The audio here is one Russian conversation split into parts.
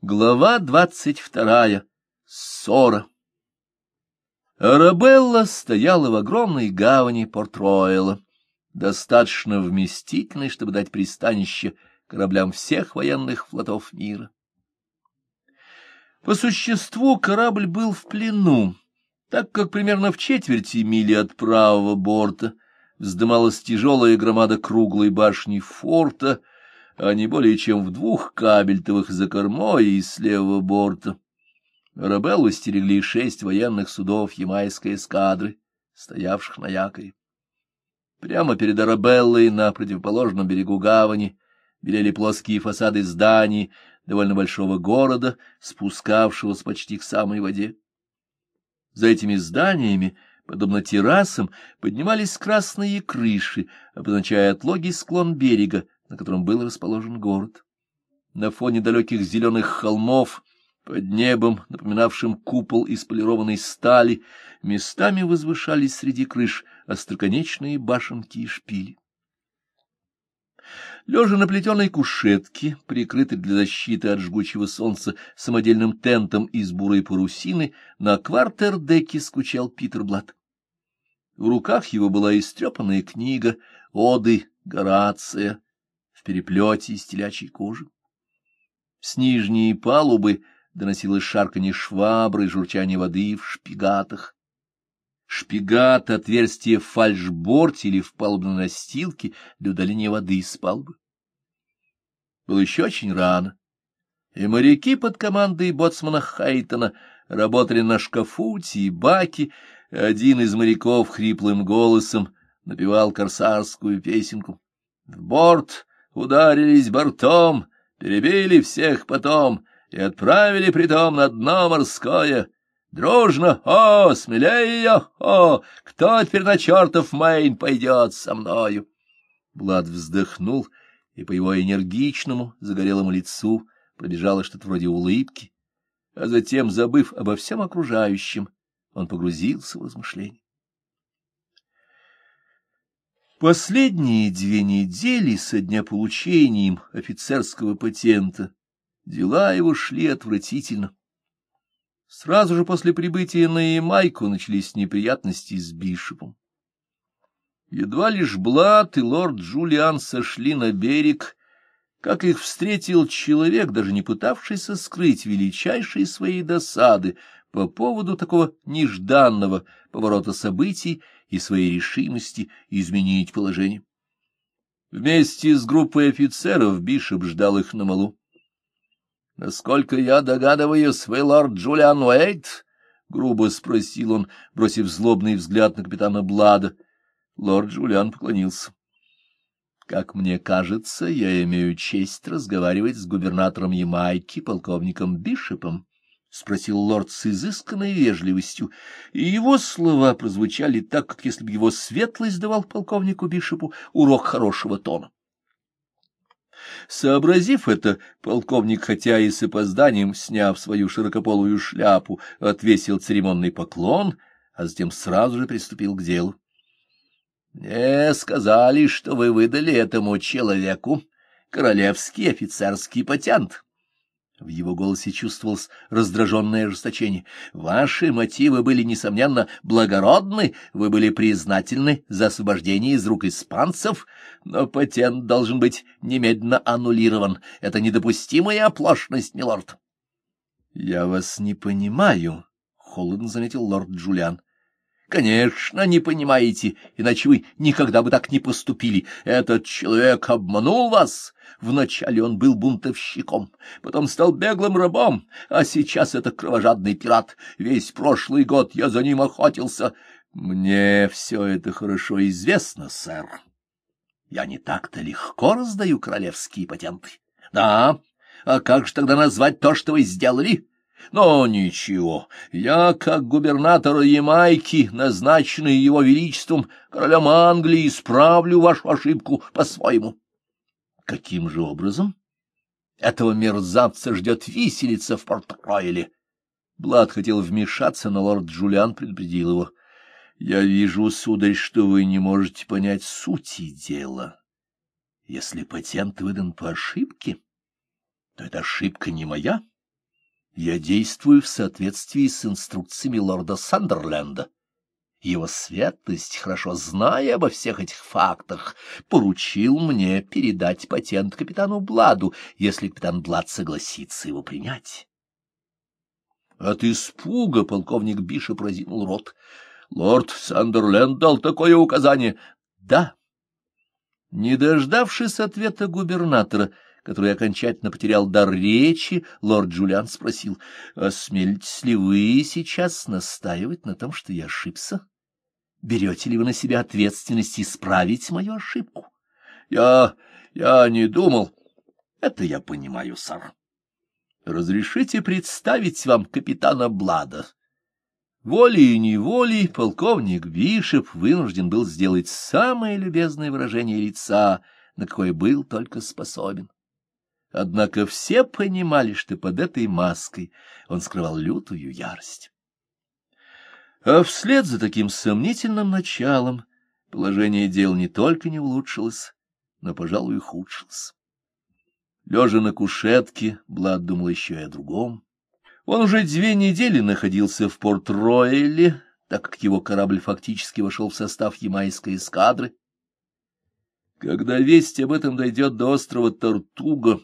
Глава двадцать вторая. Ссора. Арабелла стояла в огромной гавани Порт-Рояла, достаточно вместительной, чтобы дать пристанище кораблям всех военных флотов мира. По существу корабль был в плену, так как примерно в четверти мили от правого борта вздымалась тяжелая громада круглой башни форта — а не более чем в двух кабельтовых за кормой и с левого борта. Рабеллу стерегли шесть военных судов ямайской эскадры, стоявших на якоре. Прямо перед Арабеллой на противоположном берегу гавани белели плоские фасады зданий довольно большого города, спускавшегося почти к самой воде. За этими зданиями, подобно террасам, поднимались красные крыши, обозначая отлогий склон берега, на котором был расположен город. На фоне далеких зеленых холмов, под небом, напоминавшим купол из полированной стали, местами возвышались среди крыш остроконечные башенки и шпили. Лежа на плетеной кушетке, прикрытой для защиты от жгучего солнца самодельным тентом из бурой парусины, на квартердеке скучал Питер Блад. В руках его была истрепанная книга «Оды Горация», в переплете из телячьей кожи. С нижней палубы доносилось шарканье швабры и журчание воды в шпигатах. Шпигат — отверстие в фальшборте или в палубной настилке для удаления воды из палубы. Было еще очень рано, и моряки под командой боцмана Хейтона работали на шкафуте и баке, один из моряков хриплым голосом напевал корсарскую песенку. В борт ударились бортом, перебили всех потом и отправили притом на дно морское. Дружно, о, смелее, о, кто теперь на чертов Мэйн пойдет со мною? Блад вздохнул, и по его энергичному, загорелому лицу пробежало что-то вроде улыбки, а затем, забыв обо всем окружающем, он погрузился в размышления. Последние две недели со дня получения им офицерского патента дела его шли отвратительно. Сразу же после прибытия на Ямайку начались неприятности с Бишопом. Едва лишь Блад и лорд Джулиан сошли на берег, как их встретил человек, даже не пытавшийся скрыть величайшие своей досады по поводу такого нежданного поворота событий и своей решимости изменить положение. Вместе с группой офицеров Бишоп ждал их на малу. — Насколько я догадываюсь, вы лорд Джулиан Уэйт? — грубо спросил он, бросив злобный взгляд на капитана Блада. Лорд Джулиан поклонился. — Как мне кажется, я имею честь разговаривать с губернатором Ямайки, полковником Бишопом. — спросил лорд с изысканной вежливостью, и его слова прозвучали так, как если бы его светлость давал полковнику Бишопу урок хорошего тона. Сообразив это, полковник, хотя и с опозданием, сняв свою широкополую шляпу, отвесил церемонный поклон, а затем сразу же приступил к делу. — Мне сказали, что вы выдали этому человеку королевский офицерский патент. — в его голосе чувствовалось раздраженное ожесточение. «Ваши мотивы были, несомненно, благородны, вы были признательны за освобождение из рук испанцев, но патент должен быть немедленно аннулирован. Это недопустимая оплошность, милорд». «Я вас не понимаю», — холодно заметил лорд Джулиан. Конечно, не понимаете, иначе вы никогда бы так не поступили. Этот человек обманул вас. Вначале он был бунтовщиком, потом стал беглым рабом, а сейчас это кровожадный пират. Весь прошлый год я за ним охотился. Мне все это хорошо известно, сэр. Я не так-то легко раздаю королевские патенты. Да, а как же тогда назвать то, что вы сделали? Но ничего, я, как губернатор Ямайки, назначенный его величеством королем Англии, исправлю вашу ошибку по-своему. Каким же образом? Этого мерзавца ждет виселица в Порт-Ройле. Блад хотел вмешаться, но лорд Джулиан предупредил его. — Я вижу, сударь, что вы не можете понять сути дела. Если патент выдан по ошибке, то эта ошибка не моя. — Я действую в соответствии с инструкциями лорда Сандерленда. Его светлость, хорошо зная обо всех этих фактах, поручил мне передать патент капитану Бладу, если капитан Блад согласится его принять. От испуга полковник Бишоп разинул рот. Лорд Сандерленд дал такое указание. Да. Не дождавшись ответа губернатора, который окончательно потерял дар речи, лорд Джулиан спросил, «Осмелитесь ли вы сейчас настаивать на том, что я ошибся? Берете ли вы на себя ответственность исправить мою ошибку?» «Я... я не думал...» «Это я понимаю, сэр. Разрешите представить вам капитана Блада?» Волей и неволей полковник Бишеп вынужден был сделать самое любезное выражение лица, на какое был только способен. Однако все понимали, что под этой маской он скрывал лютую ярость. А вслед за таким сомнительным началом положение дел не только не улучшилось, но, пожалуй, и ухудшилось. Лежа на кушетке, Блад думал еще и о другом. Он уже две недели находился в Порт-Ройле, так как его корабль фактически вошел в состав ямайской эскадры. Когда весть об этом дойдет до острова Тортуга,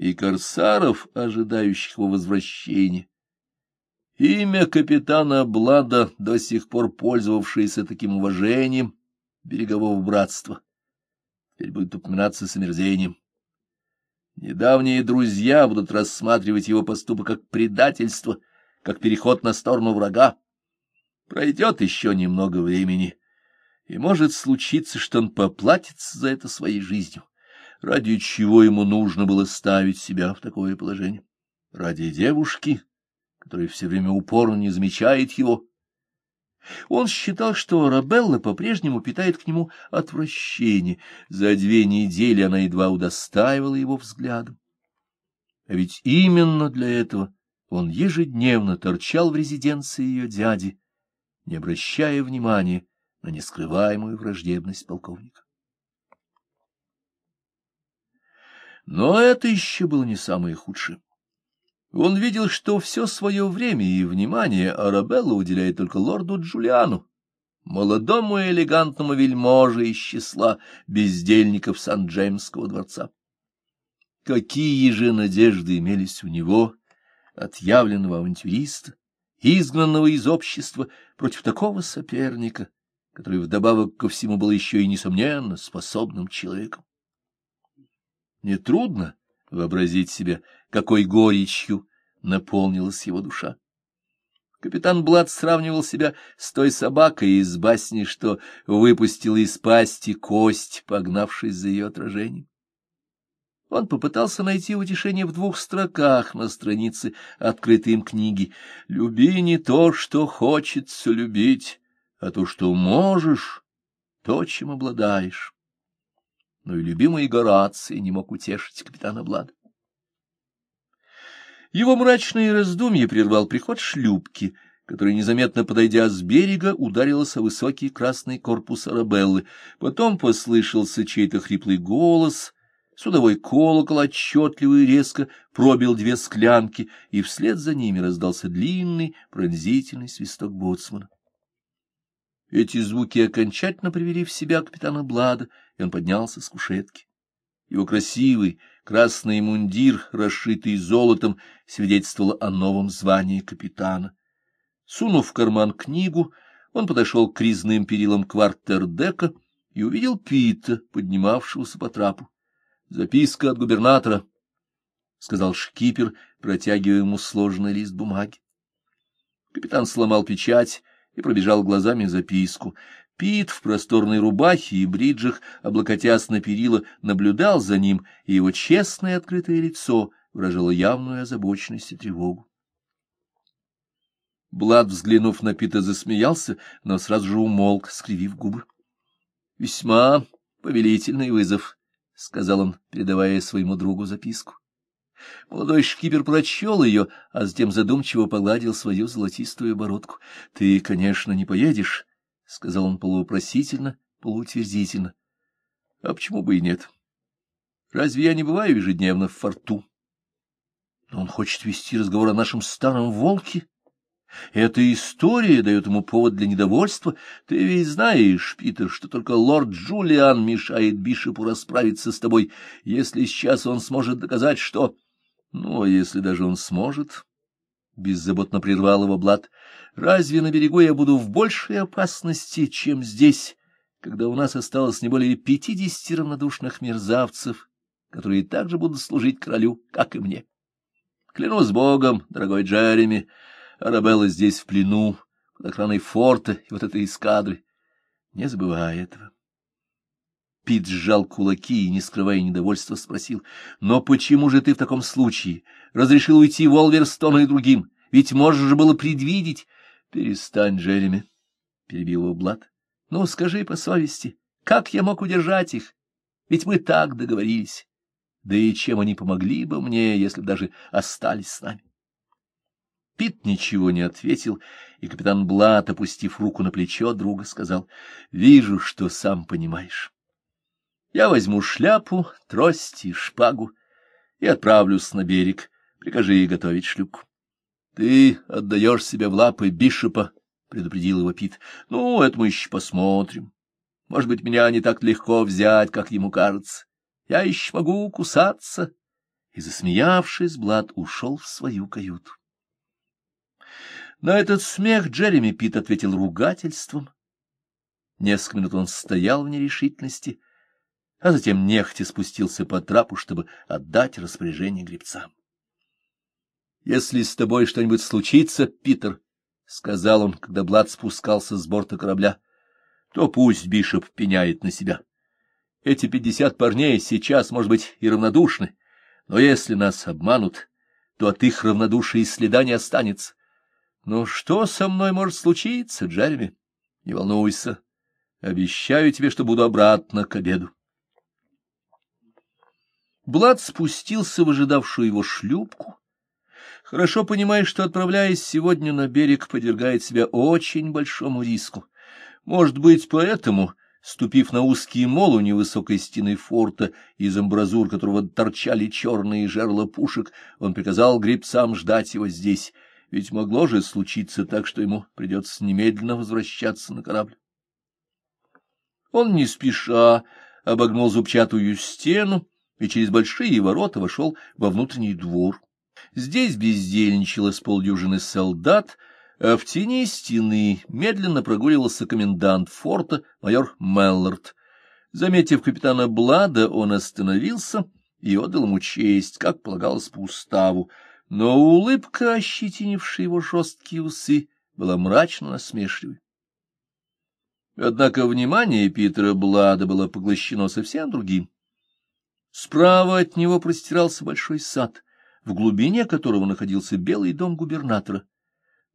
и корсаров, ожидающих его возвращения. Имя капитана Блада, до сих пор пользовавшееся таким уважением берегового братства, теперь будет упоминаться с омерзением. Недавние друзья будут рассматривать его поступок как предательство, как переход на сторону врага. Пройдет еще немного времени, и может случиться, что он поплатится за это своей жизнью. Ради чего ему нужно было ставить себя в такое положение? Ради девушки, которая все время упорно не замечает его. Он считал, что Арабелла по-прежнему питает к нему отвращение. За две недели она едва удостаивала его взглядом. А ведь именно для этого он ежедневно торчал в резиденции ее дяди, не обращая внимания на нескрываемую враждебность полковника. Но это еще было не самое худшее. Он видел, что все свое время и внимание Арабелла уделяет только лорду Джулиану, молодому и элегантному вельможе из числа бездельников Сан-Джеймского дворца. Какие же надежды имелись у него, отъявленного авантюриста, изгнанного из общества, против такого соперника, который вдобавок ко всему был еще и, несомненно, способным человеком? Нетрудно вообразить себе, какой горечью наполнилась его душа. Капитан Блад сравнивал себя с той собакой из басни, что выпустила из пасти кость, погнавшись за ее отражением. Он попытался найти утешение в двух строках на странице открытой им книги. «Люби не то, что хочется любить, а то, что можешь, то, чем обладаешь» но и любимый Гораций не мог утешить капитана Блада. Его мрачные раздумья прервал приход шлюпки, которая, незаметно подойдя с берега, ударилась о высокий красный корпус Арабеллы. Потом послышался чей-то хриплый голос, судовой колокол отчетливо и резко пробил две склянки, и вслед за ними раздался длинный пронзительный свисток боцмана. Эти звуки окончательно привели в себя капитана Блада, и он поднялся с кушетки. Его красивый красный мундир, расшитый золотом, свидетельствовал о новом звании капитана. Сунув в карман книгу, он подошел к резным перилам квартердека и увидел Пита, поднимавшегося по трапу. — Записка от губернатора, — сказал шкипер, протягивая ему сложенный лист бумаги. Капитан сломал печать и пробежал глазами записку. Пит в просторной рубахе и бриджах, облокотясь на перила, наблюдал за ним, и его честное открытое лицо выражало явную озабоченность и тревогу. Блад, взглянув на Пита, засмеялся, но сразу же умолк, скривив губы. — Весьма повелительный вызов, — сказал он, передавая своему другу записку. Молодой шкипер прочел ее, а затем задумчиво погладил свою золотистую бородку. — Ты, конечно, не поедешь, — сказал он полупросительно, полуутвердительно. — А почему бы и нет? Разве я не бываю ежедневно в форту? Но он хочет вести разговор о нашем старом волке. Эта история дает ему повод для недовольства. Ты ведь знаешь, Питер, что только лорд Джулиан мешает Бишопу расправиться с тобой, если сейчас он сможет доказать, что... Ну, а если даже он сможет... Беззаботно прервал его Блад. Разве на берегу я буду в большей опасности, чем здесь, когда у нас осталось не более пятидесяти равнодушных мерзавцев, которые также будут служить королю, как и мне? Клянусь богом, дорогой Джереми, Арабелла здесь в плену, под охраной форта и вот этой эскадры. Не забывай этого. Пит сжал кулаки и, не скрывая недовольства, спросил, «Но почему же ты в таком случае разрешил уйти Волверстону и другим? Ведь можно же было предвидеть...» «Перестань, Джереми», — перебил его Блад. «Ну, скажи по совести, как я мог удержать их? Ведь мы так договорились. Да и чем они помогли бы мне, если даже остались с нами?» Пит ничего не ответил, и капитан Блат, опустив руку на плечо друга, сказал, — Вижу, что сам понимаешь. Я возьму шляпу, трость и шпагу и отправлюсь на берег. Прикажи ей готовить шлюпку. — Ты отдаешь себя в лапы Бишопа, — предупредил его Пит. — Ну, это мы еще посмотрим. Может быть, меня не так легко взять, как ему кажется. Я еще могу кусаться. И, засмеявшись, Блад ушел в свою каюту. На этот смех Джереми Пит ответил ругательством. Несколько минут он стоял в нерешительности, а затем нехотя спустился по трапу, чтобы отдать распоряжение гребцам. — Если с тобой что-нибудь случится, Питер, — сказал он, когда Блад спускался с борта корабля, — то пусть Бишоп пеняет на себя. Эти пятьдесят парней сейчас, может быть, и равнодушны, но если нас обманут, то от их равнодушия и следа не останется. Ну, что со мной может случиться, Джереми? Не волнуйся. Обещаю тебе, что буду обратно к обеду. Блад спустился в ожидавшую его шлюпку, хорошо понимая, что, отправляясь сегодня на берег, подвергает себя очень большому риску. Может быть, поэтому, ступив на узкий мол у невысокой стены форта, из амбразур которого торчали черные жерла пушек, он приказал гребцам ждать его здесь — ведь могло же случиться так, что ему придется немедленно возвращаться на корабль. Он не спеша обогнул зубчатую стену и через большие ворота вошел во внутренний двор. Здесь бездельничало с полдюжины солдат, а в тени стены медленно прогуливался комендант форта майор Меллард. Заметив капитана Блада, он остановился и отдал ему честь, как полагалось по уставу, но улыбка, ощетинившая его жесткие усы, была мрачно насмешливой. Однако внимание Питера Блада было поглощено совсем другим. Справа от него простирался большой сад, в глубине которого находился белый дом губернатора.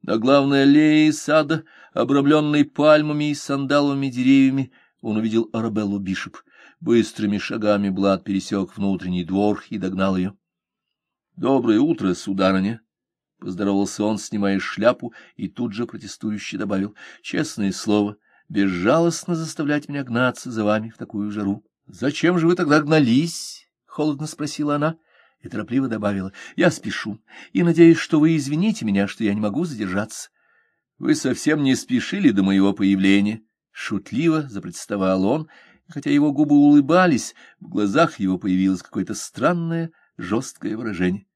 На главной аллее сада, обрамленной пальмами и сандаловыми деревьями, он увидел Арабеллу Бишоп. Быстрыми шагами Блад пересек внутренний двор и догнал ее. — Доброе утро, сударыня! — поздоровался он, снимая шляпу, и тут же протестующе добавил. — Честное слово, безжалостно заставлять меня гнаться за вами в такую жару. — Зачем же вы тогда гнались? — холодно спросила она и торопливо добавила. — Я спешу, и надеюсь, что вы извините меня, что я не могу задержаться. — Вы совсем не спешили до моего появления. Шутливо запротестовал он, хотя его губы улыбались, в глазах его появилось какое-то странное жесткое выражение.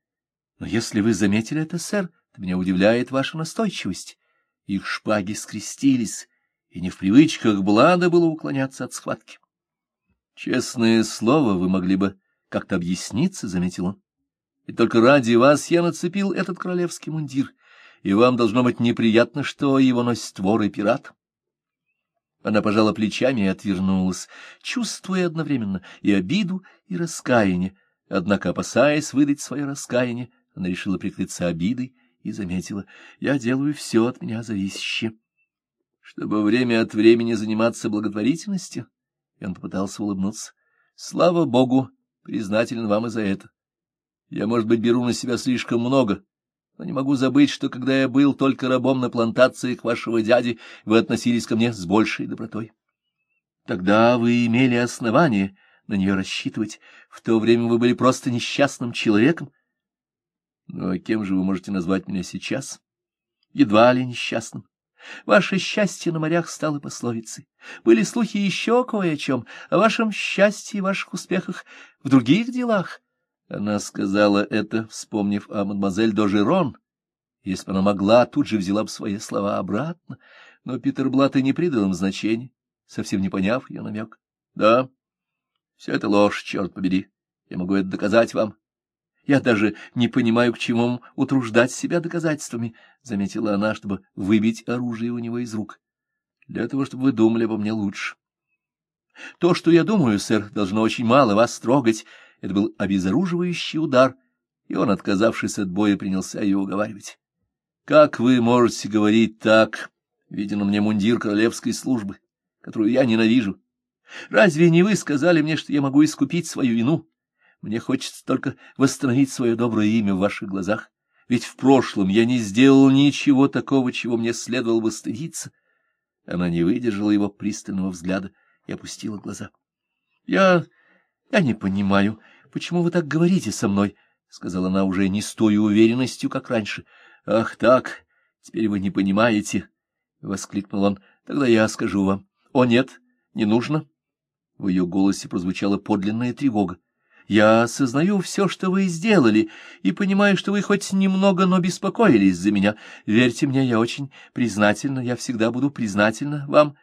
Но если вы заметили это, сэр, то меня удивляет ваша настойчивость. Их шпаги скрестились, и не в привычках Блада было уклоняться от схватки. Честное слово, вы могли бы как-то объясниться, — заметил он. И только ради вас я нацепил этот королевский мундир, и вам должно быть неприятно, что его носит вор и пират. Она пожала плечами и отвернулась, чувствуя одновременно и обиду, и раскаяние, Однако, опасаясь выдать свое раскаяние, она решила прикрыться обидой и заметила, «Я делаю все от меня зависящее». Чтобы время от времени заниматься благотворительностью, и он попытался улыбнуться. «Слава Богу, признателен вам и за это. Я, может быть, беру на себя слишком много, но не могу забыть, что когда я был только рабом на плантациях вашего дяди, вы относились ко мне с большей добротой. Тогда вы имели основание на нее рассчитывать. В то время вы были просто несчастным человеком. Ну, а кем же вы можете назвать меня сейчас? Едва ли несчастным. Ваше счастье на морях стало пословицей. Были слухи еще кое о чем, о вашем счастье и ваших успехах в других делах. Она сказала это, вспомнив о мадемуазель Дожерон. Если бы она могла, тут же взяла бы свои слова обратно. Но Питер Блат и не придал им значения, совсем не поняв ее намек. — Да, все это ложь, черт побери. Я могу это доказать вам. Я даже не понимаю, к чему утруждать себя доказательствами, — заметила она, чтобы выбить оружие у него из рук. — Для того, чтобы вы думали обо мне лучше. — То, что я думаю, сэр, должно очень мало вас трогать. Это был обезоруживающий удар, и он, отказавшись от боя, принялся ее уговаривать. — Как вы можете говорить так, видя на мне мундир королевской службы, которую я ненавижу? Разве не вы сказали мне, что я могу искупить свою вину? — мне хочется только восстановить свое доброе имя в ваших глазах, ведь в прошлом я не сделал ничего такого, чего мне следовало бы стыдиться. Она не выдержала его пристального взгляда и опустила глаза. — Я... я не понимаю, почему вы так говорите со мной, — сказала она уже не с той уверенностью, как раньше. — Ах так, теперь вы не понимаете, — воскликнул он. — Тогда я скажу вам. — О, нет, не нужно. В ее голосе прозвучала подлинная тревога. Я осознаю все, что вы сделали, и понимаю, что вы хоть немного, но беспокоились за меня. Верьте мне, я очень признательна, я всегда буду признательна вам.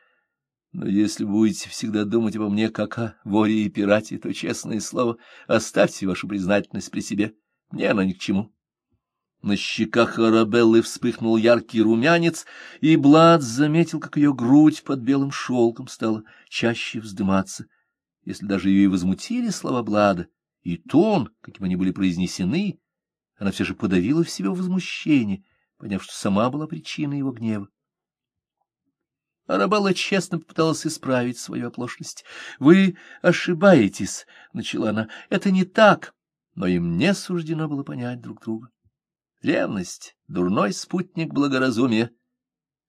Но если будете всегда думать обо мне, как о воре и пирате, то, честное слово, оставьте вашу признательность при себе. Мне она ни к чему. На щеках Арабеллы вспыхнул яркий румянец, и Блад заметил, как ее грудь под белым шелком стала чаще вздыматься. Если даже ее и возмутили слова Блада, и тон, каким они были произнесены, она все же подавила в себе возмущение, поняв, что сама была причиной его гнева. Арабелла честно попыталась исправить свою оплошность. — Вы ошибаетесь, — начала она, — это не так, но им не суждено было понять друг друга. Ревность — дурной спутник благоразумия,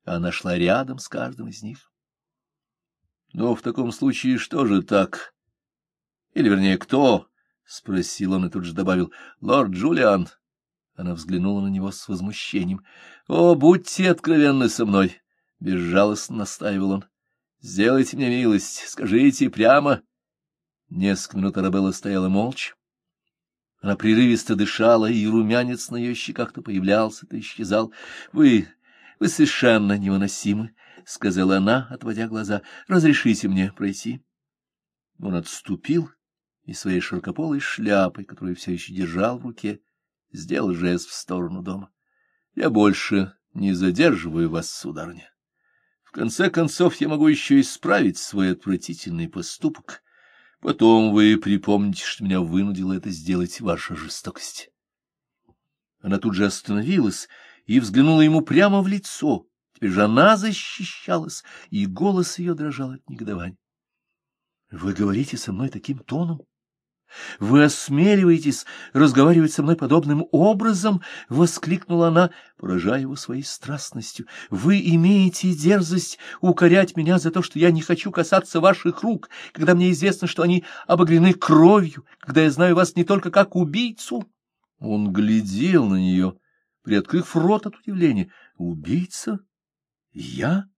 она шла рядом с каждым из них. — Но в таком случае что же так? Или, вернее, кто? — спросил он и тут же добавил. — Лорд Джулиан. Она взглянула на него с возмущением. — О, будьте откровенны со мной! — безжалостно настаивал он. — Сделайте мне милость, скажите прямо. Несколько минут Арабелла стояла молча. Она прерывисто дышала, и румянец на ее щеках то появлялся, то исчезал. — Вы... вы совершенно невыносимы, — сказала она, отводя глаза. — Разрешите мне пройти. Он отступил и своей широкополой шляпой, которую все еще держал в руке, сделал жест в сторону дома. — Я больше не задерживаю вас, сударыня. В конце концов, я могу еще исправить свой отвратительный поступок. Потом вы припомните, что меня вынудила это сделать ваша жестокость. Она тут же остановилась и взглянула ему прямо в лицо. Теперь же она защищалась, и голос ее дрожал от негодования. — Вы говорите со мной таким тоном? Вы осмеливаетесь разговаривать со мной подобным образом? — воскликнула она, поражая его своей страстностью. — Вы имеете дерзость укорять меня за то, что я не хочу касаться ваших рук, когда мне известно, что они обогрены кровью, когда я знаю вас не только как убийцу. Он глядел на нее, приоткрыв рот от удивления. — Убийца? Я? —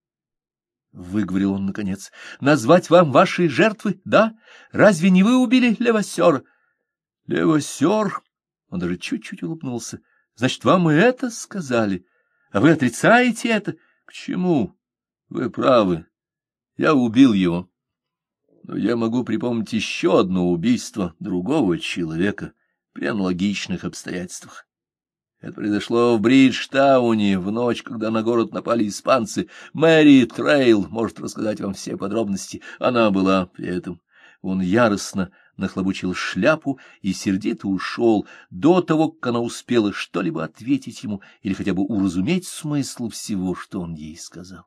выговорил он наконец. — Назвать вам ваши жертвы, да? Разве не вы убили Левосера? — Левосер? Он даже чуть-чуть улыбнулся. — Значит, вам и это сказали? А вы отрицаете это? К чему? Вы правы. Я убил его. Но я могу припомнить еще одно убийство другого человека при аналогичных обстоятельствах. Это произошло в Бриджтауне в ночь, когда на город напали испанцы. Мэри Трейл может рассказать вам все подробности. Она была при этом. Он яростно нахлобучил шляпу и сердито ушел до того, как она успела что-либо ответить ему или хотя бы уразуметь смысл всего, что он ей сказал.